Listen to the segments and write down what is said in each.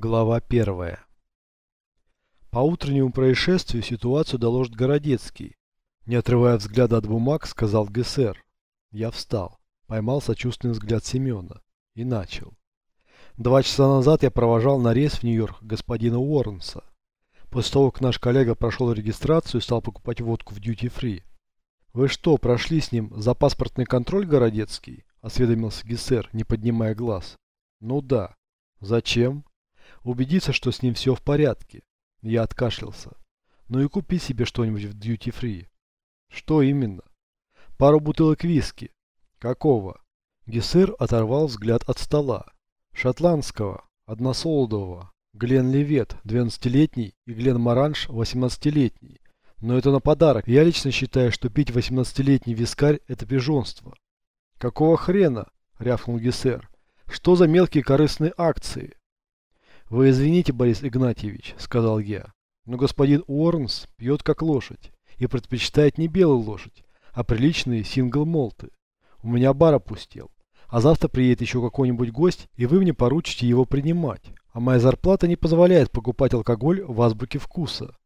Глава первая. По утреннему происшествию ситуацию доложит Городецкий. Не отрывая взгляда от бумаг, сказал ГСР. Я встал, поймал сочувственный взгляд Семена и начал. Два часа назад я провожал на рейс в Нью-Йорк господина Уорренса. После того, как наш коллега прошел регистрацию и стал покупать водку в дьюти-фри. «Вы что, прошли с ним за паспортный контроль, Городецкий?» – осведомился ГСР, не поднимая глаз. «Ну да. Зачем?» Убедиться, что с ним все в порядке. Я откашлялся. Ну и купи себе что-нибудь в дьюти-фри. Что именно? Пару бутылок виски. Какого? Гессер оторвал взгляд от стола. Шотландского, односолодового. Глен Левет, 12-летний, и Глен Маранж, 18-летний. Но это на подарок. Я лично считаю, что пить 18-летний вискарь – это пижонство. Какого хрена? рявкнул Гессер. Что за мелкие корыстные акции? «Вы извините, Борис Игнатьевич», — сказал я, — «но господин Уорнс пьет как лошадь и предпочитает не белую лошадь, а приличные сингл-молты. У меня бар опустел, а завтра приедет еще какой-нибудь гость, и вы мне поручите его принимать, а моя зарплата не позволяет покупать алкоголь в азбуке вкуса».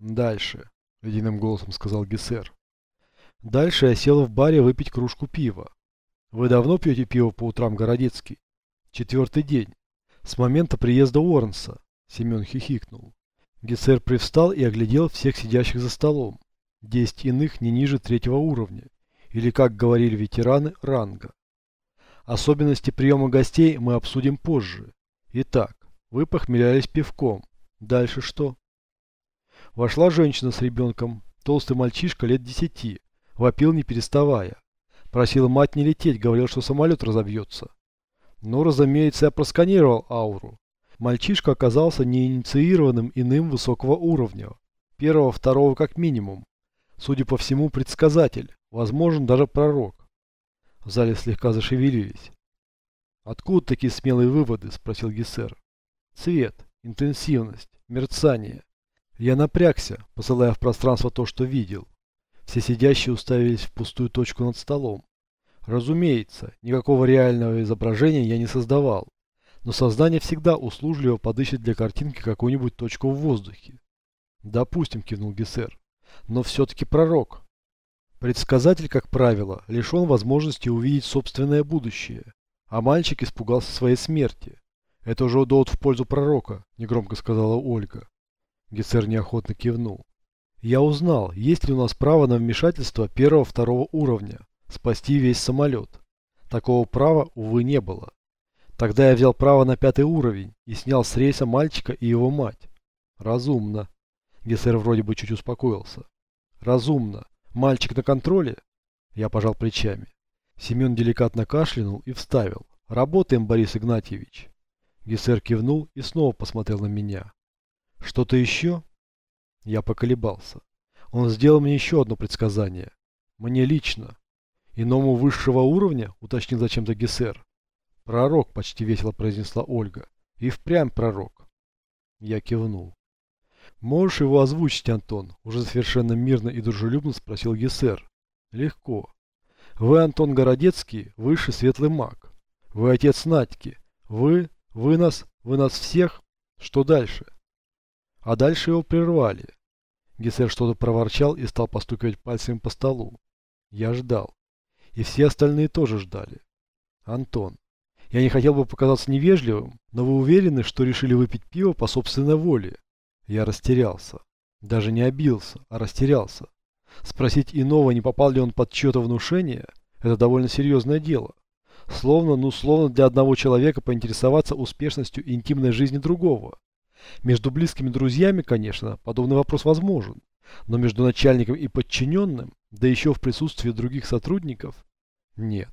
«Дальше», — ледяным голосом сказал Гессер. «Дальше я сел в баре выпить кружку пива. Вы давно пьете пиво по утрам, Городецкий?» «Четвертый день. С момента приезда Уорнса. Семен хихикнул. Гессер привстал и оглядел всех сидящих за столом. Десять иных не ниже третьего уровня. Или, как говорили ветераны, ранга. Особенности приема гостей мы обсудим позже. Итак, вы похмелялись пивком. Дальше что? Вошла женщина с ребенком. Толстый мальчишка лет десяти. Вопил не переставая. Просила мать не лететь, говорил, что самолет разобьется. Но, разумеется, я просканировал ауру. Мальчишка оказался неинициированным иным высокого уровня. Первого, второго как минимум. Судя по всему, предсказатель. Возможен даже пророк. В зале слегка зашевелились. «Откуда такие смелые выводы?» – спросил Гессер. «Цвет, интенсивность, мерцание». Я напрягся, посылая в пространство то, что видел. Все сидящие уставились в пустую точку над столом. Разумеется, никакого реального изображения я не создавал, но создание всегда услужливо подыщет для картинки какую-нибудь точку в воздухе. Допустим, кивнул Гессер, но все-таки пророк. Предсказатель, как правило, лишен возможности увидеть собственное будущее, а мальчик испугался своей смерти. Это уже довод в пользу пророка, негромко сказала Ольга. Гессер неохотно кивнул. Я узнал, есть ли у нас право на вмешательство первого-второго уровня спасти весь самолет. Такого права, увы, не было. Тогда я взял право на пятый уровень и снял с рейса мальчика и его мать. Разумно. Гессер вроде бы чуть успокоился. Разумно. Мальчик на контроле? Я пожал плечами. Семен деликатно кашлянул и вставил. Работаем, Борис Игнатьевич. Гессер кивнул и снова посмотрел на меня. Что-то еще? Я поколебался. Он сделал мне еще одно предсказание. Мне лично. Иному высшего уровня, уточнил зачем-то Гессер. Пророк, почти весело произнесла Ольга. И впрямь пророк. Я кивнул. Можешь его озвучить, Антон? Уже совершенно мирно и дружелюбно спросил Гессер. Легко. Вы, Антон Городецкий, высший светлый маг. Вы отец Надьки. Вы, вы нас, вы нас всех. Что дальше? А дальше его прервали. Гессер что-то проворчал и стал постукивать пальцами по столу. Я ждал. И все остальные тоже ждали. Антон, я не хотел бы показаться невежливым, но вы уверены, что решили выпить пиво по собственной воле? Я растерялся. Даже не обился, а растерялся. Спросить иного, не попал ли он под чье-то внушение, это довольно серьезное дело. Словно, ну словно для одного человека поинтересоваться успешностью интимной жизни другого. Между близкими друзьями, конечно, подобный вопрос возможен. Но между начальником и подчиненным, да еще в присутствии других сотрудников, нет.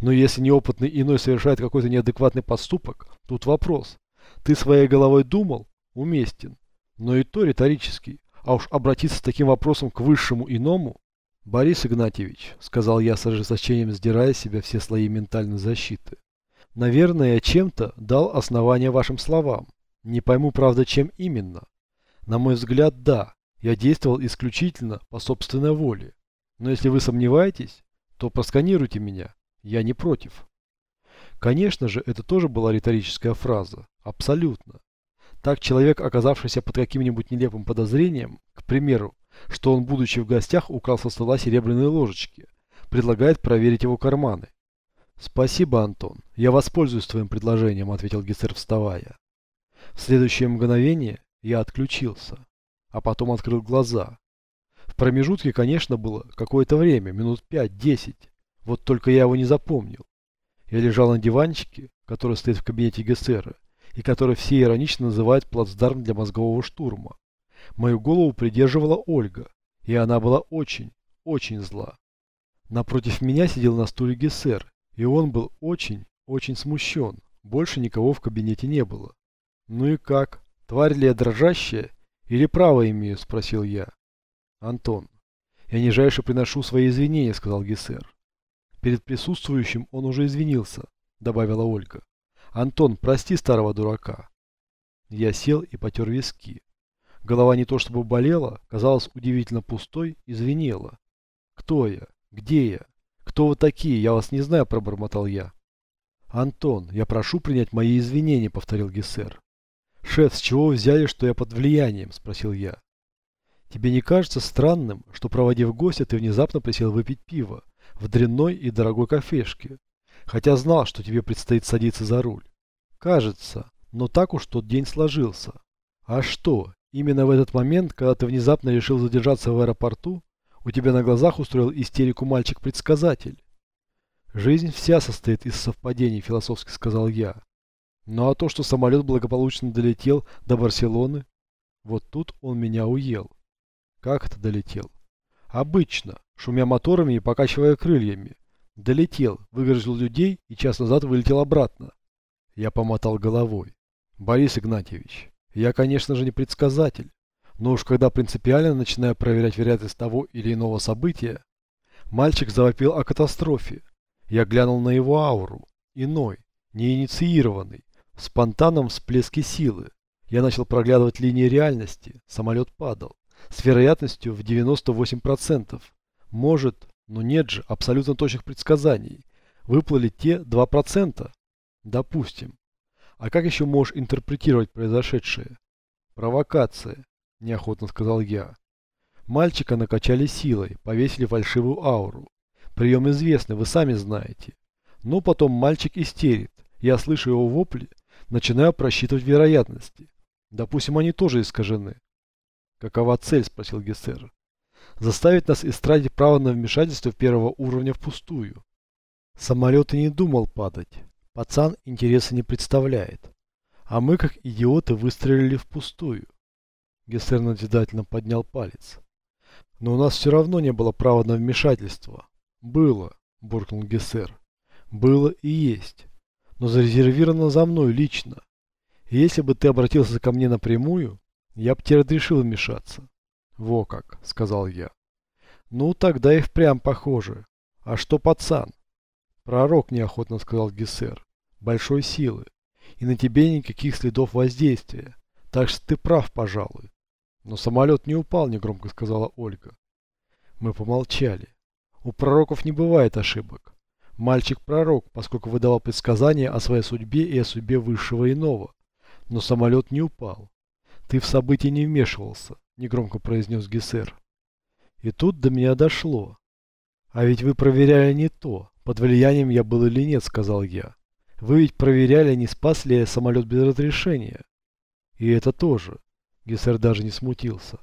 Но если неопытный иной совершает какой-то неадекватный поступок, тут вопрос. Ты своей головой думал? Уместен. Но и то риторический. А уж обратиться с таким вопросом к высшему иному? Борис Игнатьевич, сказал я с ожесточением, сдирая с себя все слои ментальной защиты. Наверное, я чем-то дал основание вашим словам. Не пойму, правда, чем именно. На мой взгляд, да, я действовал исключительно по собственной воле. Но если вы сомневаетесь, то просканируйте меня. Я не против. Конечно же, это тоже была риторическая фраза. Абсолютно. Так человек, оказавшийся под каким-нибудь нелепым подозрением, к примеру, что он, будучи в гостях, украл со стола серебряные ложечки, предлагает проверить его карманы. «Спасибо, Антон. Я воспользуюсь твоим предложением», — ответил Гессер, вставая. В следующее мгновение я отключился, а потом открыл глаза. Промежутке, конечно, было какое-то время, минут пять-десять. Вот только я его не запомнил. Я лежал на диванчике, который стоит в кабинете Гессера, и который все иронично называют плацдарм для мозгового штурма. Мою голову придерживала Ольга, и она была очень, очень зла. Напротив меня сидел на стуле Гессер, и он был очень, очень смущен. Больше никого в кабинете не было. «Ну и как? Тварь ли я дрожащая? Или право имею?» – спросил я. «Антон, я нижайше приношу свои извинения», – сказал Гессер. Перед присутствующим он уже извинился, добавила Ольга. «Антон, прости старого дурака». Я сел и потер виски. Голова не то чтобы болела, казалась удивительно пустой и звенела. «Кто я? Где я? Кто вы такие? Я вас не знаю», – пробормотал я. «Антон, я прошу принять мои извинения», – повторил Гессер. «Шеф, с чего вы взяли, что я под влиянием?» – спросил я. «Тебе не кажется странным, что, проводив гостя, ты внезапно присел выпить пиво в дрянной и дорогой кафешке, хотя знал, что тебе предстоит садиться за руль? Кажется, но так уж тот день сложился. А что, именно в этот момент, когда ты внезапно решил задержаться в аэропорту, у тебя на глазах устроил истерику мальчик-предсказатель? Жизнь вся состоит из совпадений, философски сказал я. Ну а то, что самолет благополучно долетел до Барселоны, вот тут он меня уел. Как это долетел? Обычно, шумя моторами и покачивая крыльями. Долетел, выгрузил людей и час назад вылетел обратно. Я помотал головой. Борис Игнатьевич, я, конечно же, не предсказатель. Но уж когда принципиально начинаю проверять вероятность того или иного события, мальчик завопил о катастрофе. Я глянул на его ауру. Иной, неинициированный, в спонтанном всплеске силы. Я начал проглядывать линии реальности. Самолет падал с вероятностью в 98%. Может, но нет же абсолютно точных предсказаний. Выплыли те 2%. Допустим. А как еще можешь интерпретировать произошедшее? Провокация, неохотно сказал я. Мальчика накачали силой, повесили фальшивую ауру. Прием известный, вы сами знаете. Но потом мальчик истерит. Я слышу его вопли, начинаю просчитывать вероятности. Допустим, они тоже искажены. «Какова цель?» – спросил Гессер. «Заставить нас истратить право на вмешательство первого уровня впустую». Самолет и не думал падать. Пацан интереса не представляет. А мы, как идиоты, выстрелили впустую. Гессер назидательно поднял палец. Но у нас все равно не было права на вмешательство. Было, буркнул Гессер. Было и есть. Но зарезервировано за мной лично. И если бы ты обратился ко мне напрямую, я б тебе разрешил вмешаться. Во как, сказал я. Ну, тогда и впрямь похоже. А что пацан? Пророк, неохотно сказал Гессер. Большой силы. И на тебе никаких следов воздействия. Так что ты прав, пожалуй. Но самолет не упал, негромко сказала Ольга. Мы помолчали. У пророков не бывает ошибок. Мальчик пророк, поскольку выдавал предсказания о своей судьбе и о судьбе высшего иного. Но самолет не упал. «Ты в события не вмешивался», — негромко произнес Гессер. И тут до меня дошло. «А ведь вы проверяли не то, под влиянием я был или нет», — сказал я. «Вы ведь проверяли, не спас ли я самолет без разрешения». «И это тоже», — Гессер даже не смутился.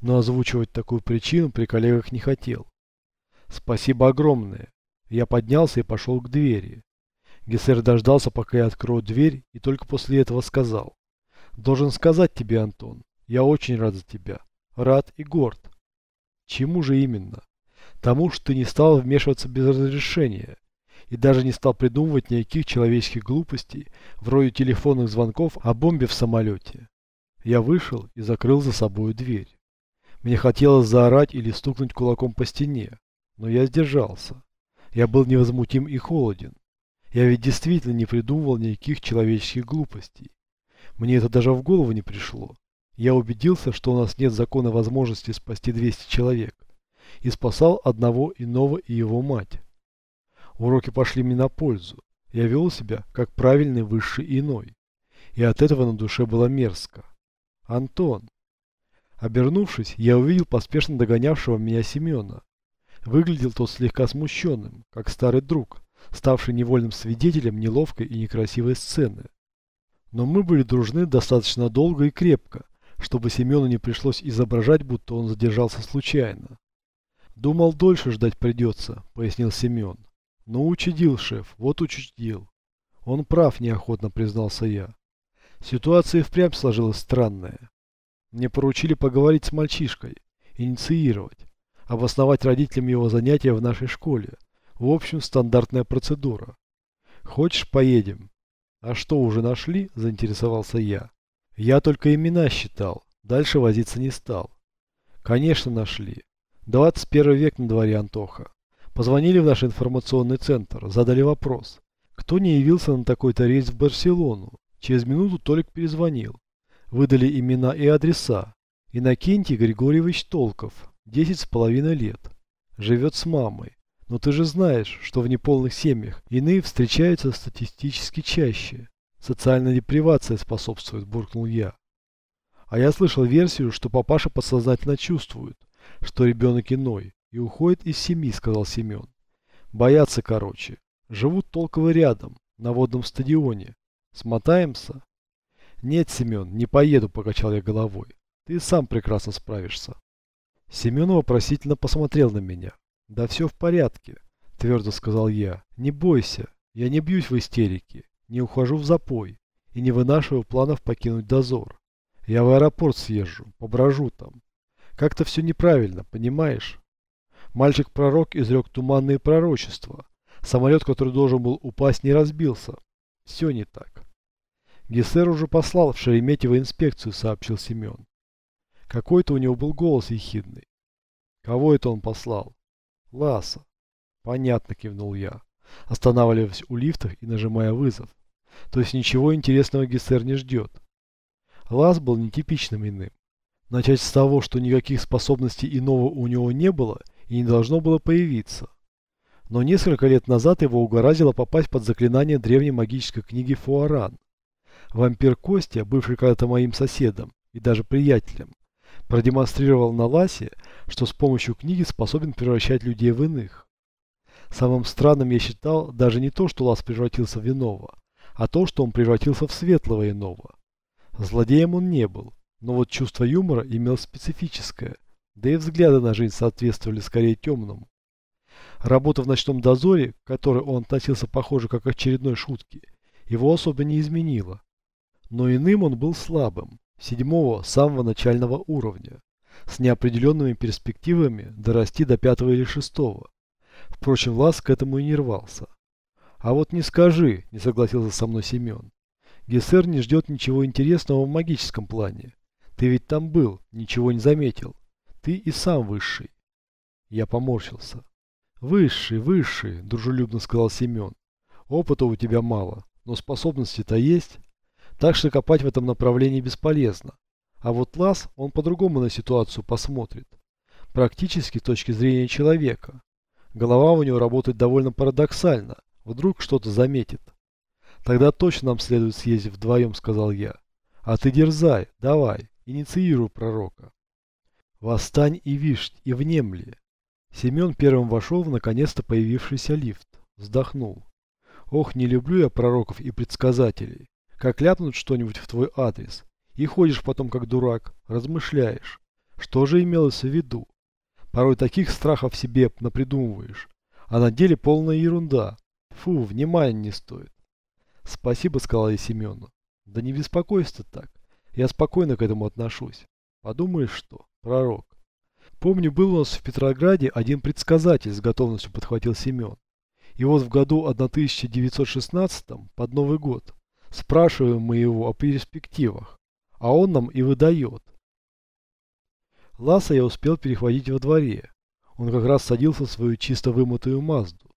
Но озвучивать такую причину при коллегах не хотел. «Спасибо огромное». Я поднялся и пошел к двери. Гессер дождался, пока я открою дверь, и только после этого сказал. Должен сказать тебе, Антон, я очень рад за тебя. Рад и горд. Чему же именно? Тому, что ты не стал вмешиваться без разрешения и даже не стал придумывать никаких человеческих глупостей, вроде телефонных звонков о бомбе в самолете. Я вышел и закрыл за собой дверь. Мне хотелось заорать или стукнуть кулаком по стене, но я сдержался. Я был невозмутим и холоден. Я ведь действительно не придумывал никаких человеческих глупостей. Мне это даже в голову не пришло. Я убедился, что у нас нет закона возможности спасти 200 человек. И спасал одного иного и его мать. Уроки пошли мне на пользу. Я вел себя, как правильный высший иной. И от этого на душе было мерзко. Антон. Обернувшись, я увидел поспешно догонявшего меня Семена. Выглядел тот слегка смущенным, как старый друг, ставший невольным свидетелем неловкой и некрасивой сцены. Но мы были дружны достаточно долго и крепко, чтобы Семену не пришлось изображать, будто он задержался случайно. «Думал, дольше ждать придется», — пояснил Семен. «Но учудил, шеф, вот учудил». «Он прав», — неохотно признался я. Ситуация впрямь сложилась странная. Мне поручили поговорить с мальчишкой, инициировать, обосновать родителям его занятия в нашей школе. В общем, стандартная процедура. «Хочешь, поедем?» «А что, уже нашли?» – заинтересовался я. Я только имена считал, дальше возиться не стал. Конечно, нашли. 21 век на дворе, Антоха. Позвонили в наш информационный центр, задали вопрос. Кто не явился на такой-то рейс в Барселону? Через минуту Толик перезвонил. Выдали имена и адреса. Иннокентий Григорьевич Толков, 10 с половиной лет. Живет с мамой. Но ты же знаешь, что в неполных семьях иные встречаются статистически чаще. Социальная депривация способствует, буркнул я. А я слышал версию, что папаша подсознательно чувствует, что ребенок иной, и уходит из семьи, сказал Семен. Боятся, короче. Живут толково рядом, на водном стадионе. Смотаемся? Нет, Семен, не поеду, покачал я головой. Ты сам прекрасно справишься. Семен вопросительно посмотрел на меня. Да все в порядке, твердо сказал я. Не бойся, я не бьюсь в истерике не ухожу в запой и не вынашиваю планов покинуть дозор. Я в аэропорт съезжу, поброжу там. Как-то все неправильно, понимаешь? Мальчик-пророк изрек туманные пророчества. Самолет, который должен был упасть, не разбился. Все не так. Гессер уже послал в Шереметьево инспекцию, сообщил Семен. Какой-то у него был голос ехидный. Кого это он послал? Ласа. Понятно, кивнул я, останавливаясь у лифтах и нажимая вызов. То есть ничего интересного Гессер не ждет. Лаз был нетипичным иным. Начать с того, что никаких способностей иного у него не было и не должно было появиться. Но несколько лет назад его угораздило попасть под заклинание древней магической книги Фуаран. Вампир Костя, бывший когда-то моим соседом и даже приятелем, продемонстрировал на Ласе, что с помощью книги способен превращать людей в иных. Самым странным я считал даже не то, что Лас превратился в иного, а то, что он превратился в светлого иного. Злодеем он не был, но вот чувство юмора имел специфическое, да и взгляды на жизнь соответствовали скорее темному. Работа в ночном дозоре, к которой он относился, похоже, как к очередной шутке, его особо не изменила. Но иным он был слабым, седьмого, самого начального уровня, с неопределенными перспективами дорасти до пятого или шестого. Впрочем, Лас к этому и не рвался. А вот не скажи, не согласился со мной Семен. Гессер не ждет ничего интересного в магическом плане. Ты ведь там был, ничего не заметил. Ты и сам высший. Я поморщился. Высший, высший, дружелюбно сказал Семен. Опыта у тебя мало, но способности-то есть. Так что копать в этом направлении бесполезно. А вот Лас, он по-другому на ситуацию посмотрит. Практически с точки зрения человека. Голова у него работает довольно парадоксально. Вдруг что-то заметит. Тогда точно нам следует съездить вдвоем, сказал я. А ты дерзай, давай, инициируй пророка. Восстань и вишь, и внемли. Семен первым вошел в наконец-то появившийся лифт. Вздохнул. Ох, не люблю я пророков и предсказателей. Как ляпнут что-нибудь в твой адрес. И ходишь потом как дурак, размышляешь. Что же имелось в виду? Порой таких страхов себе напридумываешь. А на деле полная ерунда. Фу, внимания не стоит. Спасибо, сказал я Семену. Да не беспокойся так. Я спокойно к этому отношусь. Подумаешь что, пророк. Помню, был у нас в Петрограде один предсказатель, с готовностью подхватил Семен. И вот в году 1916, под Новый год, спрашиваем мы его о перспективах, а он нам и выдает. Ласа я успел перехватить во дворе. Он как раз садился в свою чисто вымытую Мазду.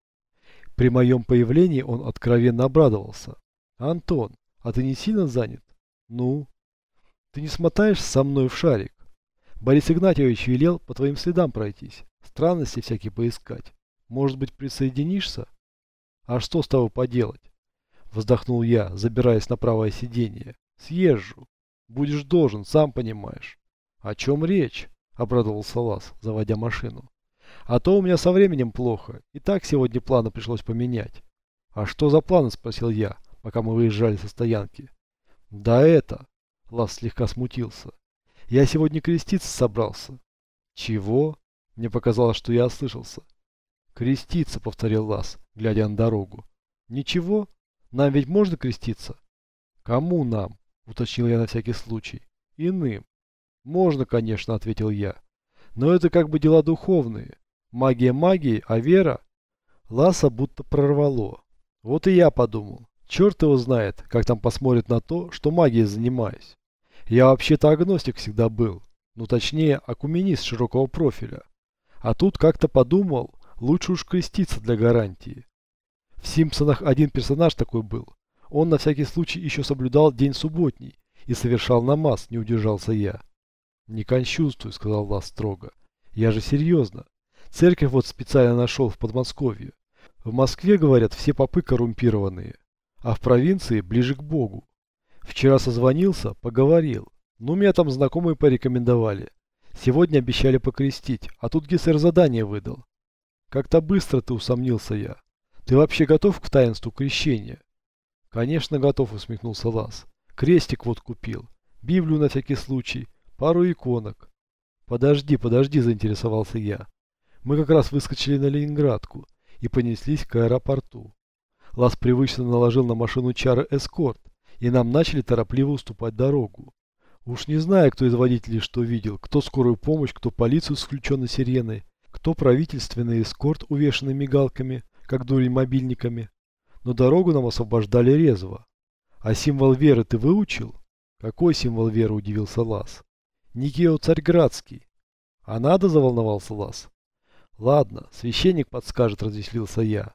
При моем появлении он откровенно обрадовался. «Антон, а ты не сильно занят?» «Ну?» «Ты не смотаешь со мной в шарик?» «Борис Игнатьевич велел по твоим следам пройтись, странности всякие поискать. Может быть, присоединишься?» «А что с тобой поделать?» Вздохнул я, забираясь на правое сиденье. Съезжу. Будешь должен, сам понимаешь. О чем речь? Обрадовался Лас, заводя машину. А то у меня со временем плохо. И так сегодня планы пришлось поменять. А что за планы? Спросил я, пока мы выезжали со стоянки. Да это... Лас слегка смутился. Я сегодня креститься собрался. Чего? Мне показалось, что я ослышался. Креститься, повторил Лас, глядя на дорогу. Ничего? Нам ведь можно креститься? Кому нам? Уточнил я на всякий случай. Иным. Можно, конечно, ответил я. Но это как бы дела духовные. Магия магии, а вера... Ласа будто прорвало. Вот и я подумал. Черт его знает, как там посмотрят на то, что магией занимаюсь. Я вообще-то агностик всегда был. Ну точнее, акуменист широкого профиля. А тут как-то подумал, лучше уж креститься для гарантии. В Симпсонах один персонаж такой был. Он на всякий случай еще соблюдал день субботний и совершал намаз, не удержался я. «Не кончувствуй», — сказал Лас строго. «Я же серьезно. Церковь вот специально нашел в Подмосковье. В Москве, говорят, все попы коррумпированные, а в провинции ближе к Богу. Вчера созвонился, поговорил. Ну, меня там знакомые порекомендовали. Сегодня обещали покрестить, а тут Гессер задание выдал. Как-то быстро ты усомнился я. Ты вообще готов к таинству крещения? Конечно, готов, усмехнулся Лас. Крестик вот купил. Библию на всякий случай. Пару иконок. Подожди, подожди, заинтересовался я. Мы как раз выскочили на Ленинградку и понеслись к аэропорту. Лас привычно наложил на машину чары эскорт, и нам начали торопливо уступать дорогу. Уж не знаю, кто из водителей что видел, кто скорую помощь, кто полицию с включенной сиреной, кто правительственный эскорт, увешанный мигалками, как дурень мобильниками. Но дорогу нам освобождали резво. А символ веры ты выучил? Какой символ веры, удивился Лас. Никео Царьградский. А надо, заволновался Лас. Ладно, священник подскажет, развеселился я.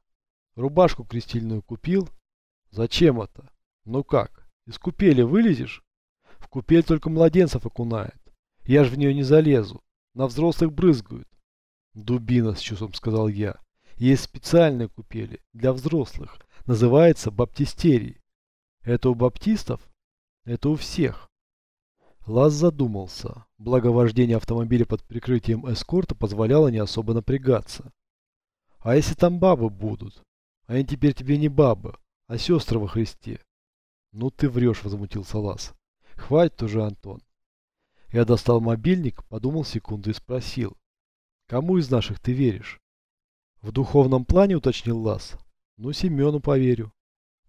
Рубашку крестильную купил? Зачем это? Ну как, из купели вылезешь? В купель только младенцев окунает. Я ж в нее не залезу. На взрослых брызгают. Дубина, с чувством сказал я. Есть специальные купели для взрослых. Называется баптистерий. Это у баптистов? Это у всех. Лаз задумался. Благо вождение автомобиля под прикрытием эскорта позволяло не особо напрягаться. А если там бабы будут? Они теперь тебе не бабы, а сестры во Христе. Ну ты врешь, возмутился Лаз. Хватит уже, Антон. Я достал мобильник, подумал секунду и спросил. Кому из наших ты веришь? В духовном плане уточнил Лас. Ну, Семену поверю.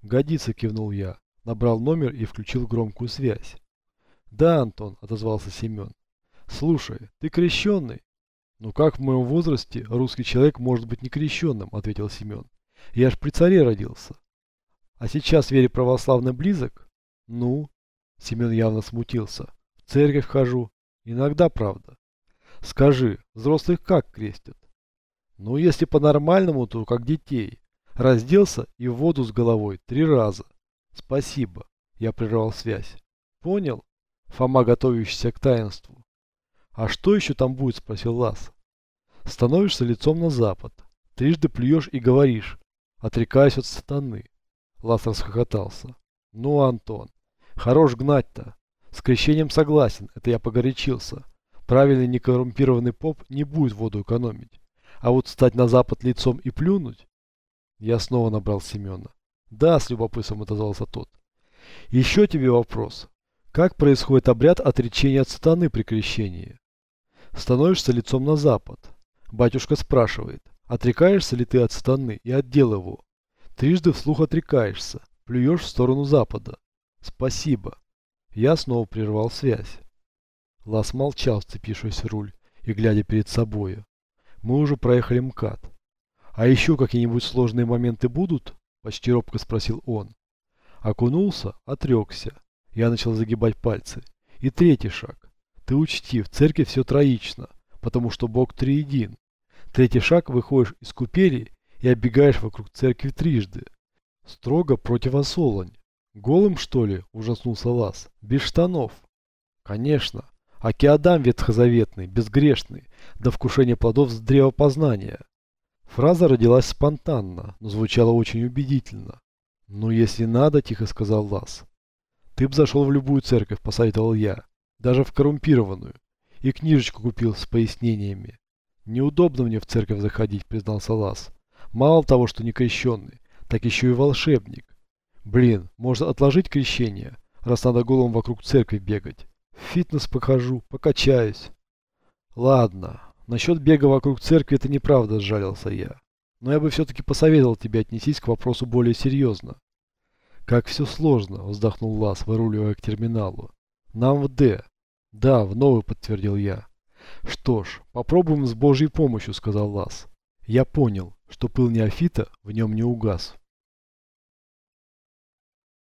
Годится, кивнул я. Набрал номер и включил громкую связь. Да, Антон, отозвался Семен. Слушай, ты крещенный? Ну как в моем возрасте русский человек может быть не крещенным, ответил Семен. Я ж при царе родился. А сейчас вере православный близок? Ну, Семен явно смутился. В церковь хожу. Иногда, правда. Скажи, взрослых как крестят? Ну, если по-нормальному, то как детей. Разделся и в воду с головой три раза. Спасибо. Я прервал связь. Понял? Фома, готовящийся к таинству. А что еще там будет, спросил Лас. Становишься лицом на запад. Трижды плюешь и говоришь, отрекаясь от сатаны. Лас расхохотался. Ну, Антон, Хорош гнать-то. С крещением согласен, это я погорячился. Правильный некоррумпированный поп не будет воду экономить. А вот стать на запад лицом и плюнуть? Я снова набрал Семена. Да, с любопытством отозвался тот. Еще тебе вопрос. Как происходит обряд отречения от сатаны при крещении? Становишься лицом на запад. Батюшка спрашивает, отрекаешься ли ты от сатаны и от дел его? Трижды вслух отрекаешься, плюешь в сторону запада. Спасибо. Я снова прервал связь. Лас молчал, вцепившись в руль и глядя перед собою. Мы уже проехали МКАД. А еще какие-нибудь сложные моменты будут? Почти робко спросил он. Окунулся, отрекся. Я начал загибать пальцы. И третий шаг. Ты учти, в церкви все троично, потому что Бог триедин. Третий шаг, выходишь из купели и оббегаешь вокруг церкви трижды. Строго противосолонь. Голым, что ли? Ужаснулся Лас. Без штанов. Конечно. Акиадам ветхозаветный, безгрешный, до вкушения плодов с древопознания. Фраза родилась спонтанно, но звучала очень убедительно. «Ну, если надо», — тихо сказал Лас. Ты б зашел в любую церковь, посоветовал я. Даже в коррумпированную. И книжечку купил с пояснениями. Неудобно мне в церковь заходить, признался Лас. Мало того, что не крещенный, так еще и волшебник. Блин, может отложить крещение, раз надо голым вокруг церкви бегать. Фитнес покажу, покачаюсь. Ладно, насчет бега вокруг церкви это неправда, сжалился я. Но я бы все-таки посоветовал тебе отнестись к вопросу более серьезно. Как все сложно, вздохнул Лас, выруливая к терминалу. Нам в Д. Да, в новый, подтвердил я. Что ж, попробуем с Божьей помощью, сказал Лас. Я понял, что пыл неофита в нем не угас.